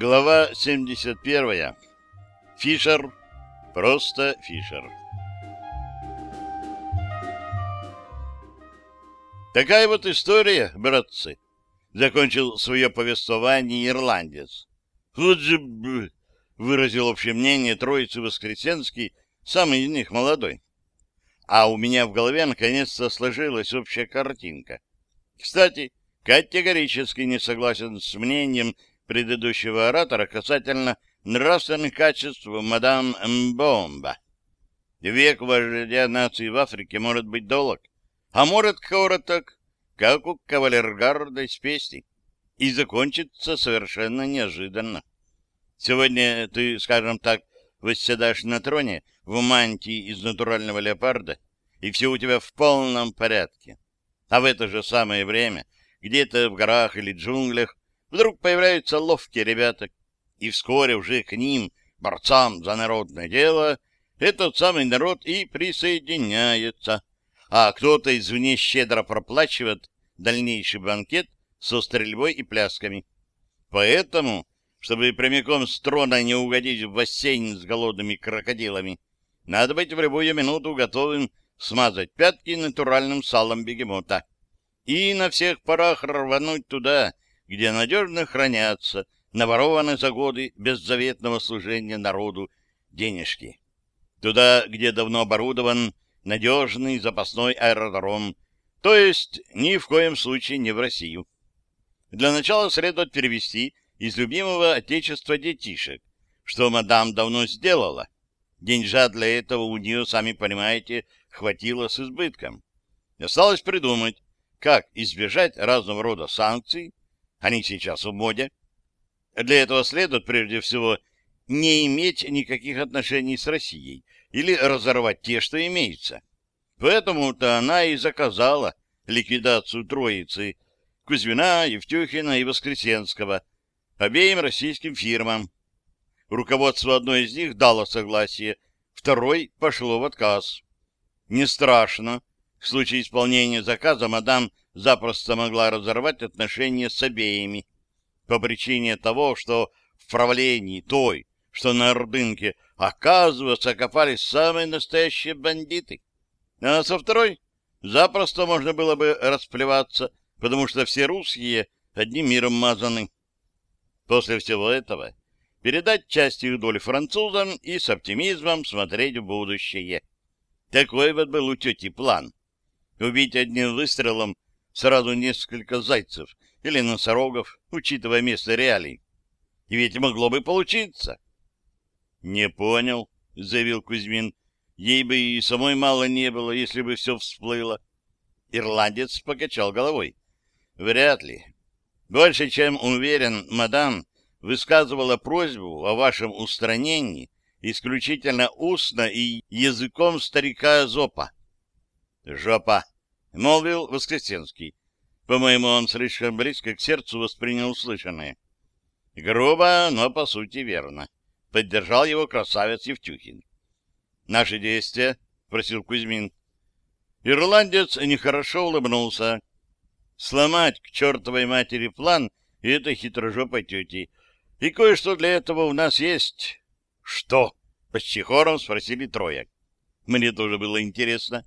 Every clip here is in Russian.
Глава 71. Фишер. Просто Фишер. Такая вот история, братцы. Закончил свое повествование ирландец. Вот же, б... выразил общее мнение троицы Воскресенский, самый из них молодой. А у меня в голове наконец-то сложилась общая картинка. Кстати, категорически не согласен с мнением предыдущего оратора касательно нравственных качеств мадам Мбомба. Век вождя нации в Африке может быть долг, а может короток, как у кавалергарда из песни, и закончится совершенно неожиданно. Сегодня ты, скажем так, восседаешь на троне в мантии из натурального леопарда, и все у тебя в полном порядке. А в это же самое время, где-то в горах или джунглях, Вдруг появляются ловкие ребята, и вскоре уже к ним, борцам за народное дело, этот самый народ и присоединяется. А кто-то извне щедро проплачивает дальнейший банкет со стрельбой и плясками. Поэтому, чтобы прямиком с трона не угодить в бассейн с голодными крокодилами, надо быть в любую минуту готовым смазать пятки натуральным салом бегемота и на всех парах рвануть туда, где надежно хранятся наворованные за годы беззаветного служения народу денежки. Туда, где давно оборудован надежный запасной аэродром, то есть ни в коем случае не в Россию. Для начала следует перевести из любимого отечества детишек, что мадам давно сделала. Деньжат для этого у нее, сами понимаете, хватило с избытком. Осталось придумать, как избежать разного рода санкций, они сейчас в моде. Для этого следует, прежде всего, не иметь никаких отношений с Россией или разорвать те, что имеются. Поэтому-то она и заказала ликвидацию троицы Кузьмина, Евтюхина и Воскресенского обеим российским фирмам. Руководство одной из них дало согласие, второй пошло в отказ. Не страшно. В случае исполнения заказа мадам запросто могла разорвать отношения с обеими по причине того, что в правлении той, что на Ордынке, оказывается, копались самые настоящие бандиты. А со второй запросто можно было бы расплеваться, потому что все русские одним миром мазаны. После всего этого передать часть их доли французам и с оптимизмом смотреть в будущее. Такой вот был у тети план. Убить одним выстрелом сразу несколько зайцев или носорогов, учитывая место реалий. И ведь могло бы получиться. — Не понял, — заявил Кузьмин. — Ей бы и самой мало не было, если бы все всплыло. Ирландец покачал головой. — Вряд ли. Больше, чем уверен, мадам высказывала просьбу о вашем устранении исключительно устно и языком старика Зопа. — Жопа, — молвил Воскресенский. По-моему, он слишком близко к сердцу воспринял услышанное. Грубо, но по сути верно. Поддержал его красавец Евтюхин. «Наши действия?» — просил Кузьмин. Ирландец нехорошо улыбнулся. «Сломать к чертовой матери план этой хитрожопой тети. И кое-что для этого у нас есть». «Что?» — почти хором спросили трое. Мне тоже было интересно.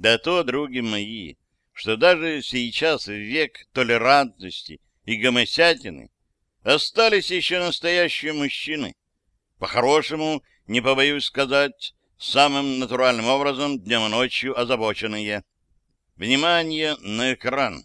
Да то, други мои, что даже сейчас, в век толерантности и гомосятины, остались еще настоящие мужчины. По-хорошему, не побоюсь сказать, самым натуральным образом днем и ночью озабоченные. Внимание на экран.